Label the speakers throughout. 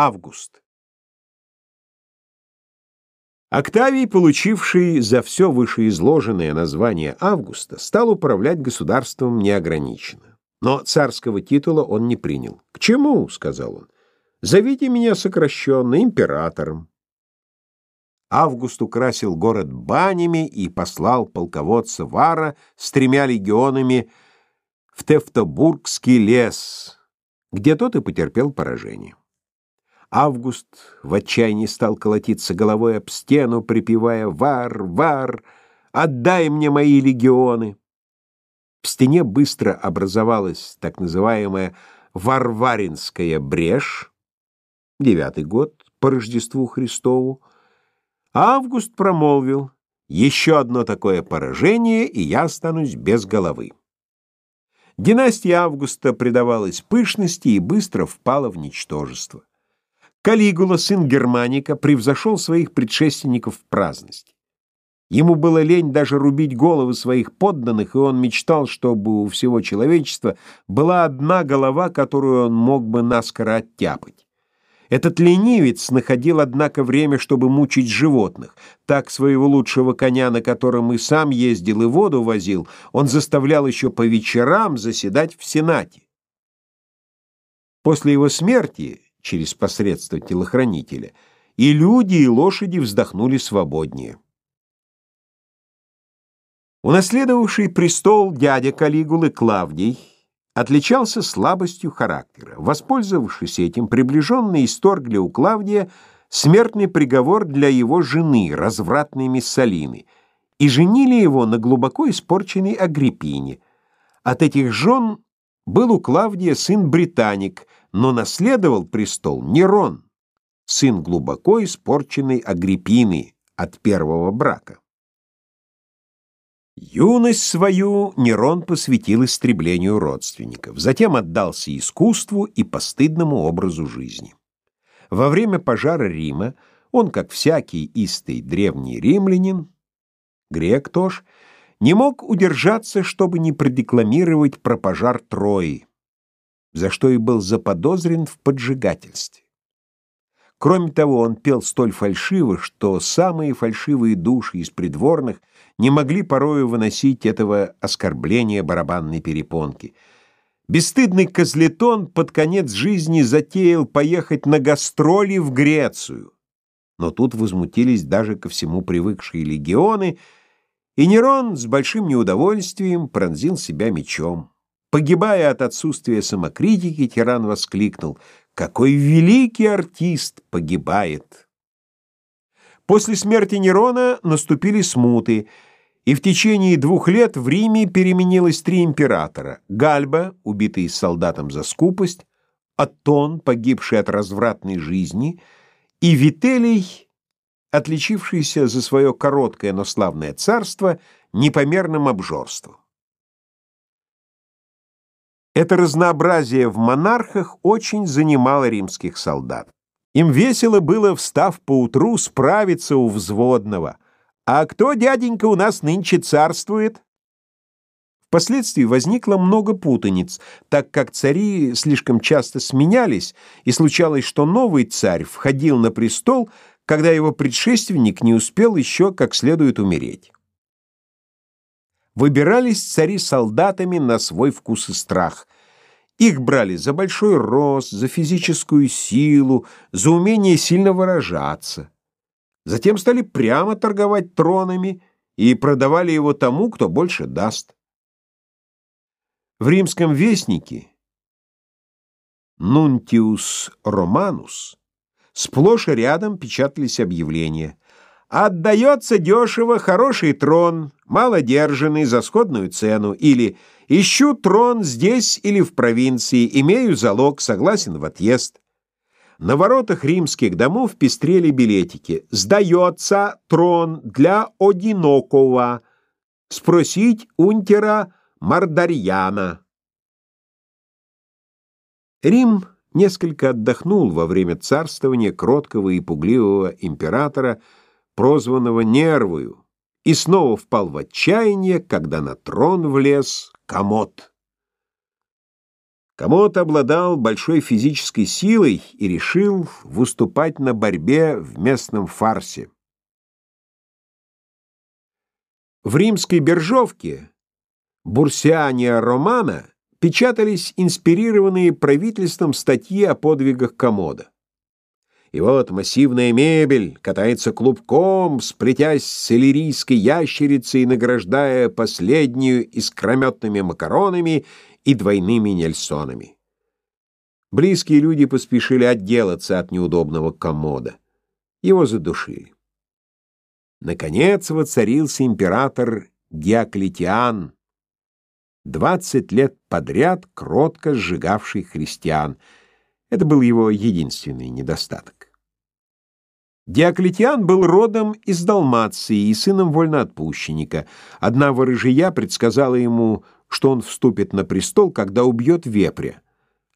Speaker 1: Август. Октавий, получивший за все вышеизложенное название Августа, стал управлять государством неограниченно. Но царского титула он не принял. «К чему?» — сказал он. «Зовите меня сокращенно императором». Август украсил город банями и послал полководца Вара с тремя легионами в Тевтобургский лес, где тот и потерпел поражение. Август в отчаянии стал колотиться головой об стену, припевая «Вар, вар, отдай мне мои легионы!» В стене быстро образовалась так называемая Варваринская брешь, девятый год по Рождеству Христову, Август промолвил «Еще одно такое поражение, и я останусь без головы». Династия Августа предавалась пышности и быстро впала в ничтожество. Калигула, сын Германика, превзошел своих предшественников в праздности. Ему было лень даже рубить головы своих подданных, и он мечтал, чтобы у всего человечества была одна голова, которую он мог бы наскоро оттяпать. Этот ленивец находил, однако, время, чтобы мучить животных. Так своего лучшего коня, на котором и сам ездил и воду возил, он заставлял еще по вечерам заседать в Сенате. После его смерти через посредство телохранителя, и люди, и лошади вздохнули свободнее. Унаследовавший престол дядя Калигулы Клавдий отличался слабостью характера. Воспользовавшись этим, приближенные исторгли у Клавдия смертный приговор для его жены, развратной Миссалины, и женили его на глубоко испорченной Агриппине. От этих жен был у Клавдия сын Британик, но наследовал престол Нерон, сын глубоко испорченной Агриппины от первого брака. Юность свою Нерон посвятил истреблению родственников, затем отдался искусству и постыдному образу жизни. Во время пожара Рима он, как всякий истый древний римлянин, грек тоже, не мог удержаться, чтобы не продекламировать про пожар Трои, за что и был заподозрен в поджигательстве. Кроме того, он пел столь фальшиво, что самые фальшивые души из придворных не могли порою выносить этого оскорбления барабанной перепонки. Бесстыдный козлетон под конец жизни затеял поехать на гастроли в Грецию. Но тут возмутились даже ко всему привыкшие легионы, и Нерон с большим неудовольствием пронзил себя мечом. Погибая от отсутствия самокритики, тиран воскликнул «Какой великий артист погибает!» После смерти Нерона наступили смуты, и в течение двух лет в Риме переменилось три императора. Гальба, убитый солдатом за скупость, Аттон, погибший от развратной жизни, и Вителий, отличившийся за свое короткое, но славное царство непомерным обжорством. Это разнообразие в монархах очень занимало римских солдат. Им весело было, встав поутру, справиться у взводного. «А кто, дяденька, у нас нынче царствует?» Впоследствии возникло много путаниц, так как цари слишком часто сменялись, и случалось, что новый царь входил на престол, когда его предшественник не успел еще как следует умереть выбирались цари солдатами на свой вкус и страх. Их брали за большой рост, за физическую силу, за умение сильно выражаться. Затем стали прямо торговать тронами и продавали его тому, кто больше даст. В римском вестнике Нунтиус Романус сплошь и рядом печатались объявления Отдается дешево хороший трон, малодержанный за сходную цену, или «Ищу трон здесь или в провинции, имею залог, согласен в отъезд». На воротах римских домов пестрели билетики «Сдается трон для одинокого. Спросить унтера Мардарьяна». Рим несколько отдохнул во время царствования кроткого и пугливого императора прозванного Нервою, и снова впал в отчаяние, когда на трон влез комод. Комод обладал большой физической силой и решил выступать на борьбе в местном фарсе. В римской биржовке Бурсиания Романа печатались инспирированные правительством статьи о подвигах Комода. И вот массивная мебель катается клубком, сплетясь с иллирийской ящерицей, награждая последнюю искрометными макаронами и двойными нельсонами. Близкие люди поспешили отделаться от неудобного комода. Его задушили. Наконец воцарился император Диоклетиан, двадцать лет подряд кротко сжигавший христиан. Это был его единственный недостаток. Диоклетиан был родом из Далмации и сыном вольноотпущенника. Одна ворыжия предсказала ему, что он вступит на престол, когда убьет вепря.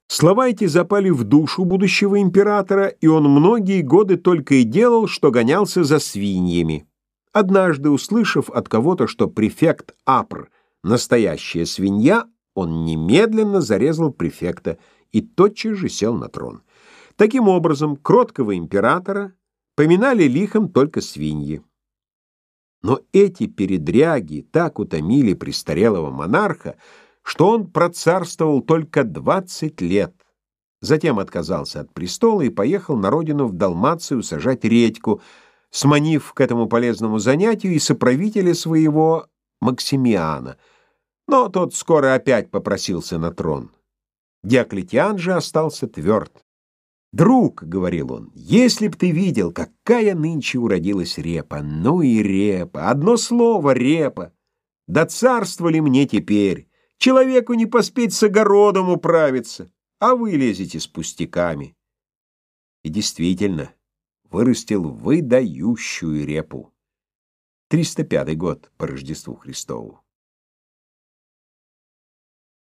Speaker 1: Слова эти запали в душу будущего императора, и он многие годы только и делал, что гонялся за свиньями. Однажды, услышав от кого-то, что префект Апр — настоящая свинья, он немедленно зарезал префекта и тотчас же сел на трон. Таким образом, кроткого императора поминали лихом только свиньи. Но эти передряги так утомили престарелого монарха, что он процарствовал только двадцать лет. Затем отказался от престола и поехал на родину в Далмацию сажать редьку — сманив к этому полезному занятию и соправителя своего Максимиана. Но тот скоро опять попросился на трон. Диоклетиан же остался тверд. «Друг», — говорил он, — «если б ты видел, какая нынче уродилась репа! Ну и репа! Одно слово — репа! Да царство ли мне теперь? Человеку не поспеть с огородом управиться, а вы лезете с пустяками!» И действительно, — вырастил выдающую репу. 305 год по Рождеству Христову.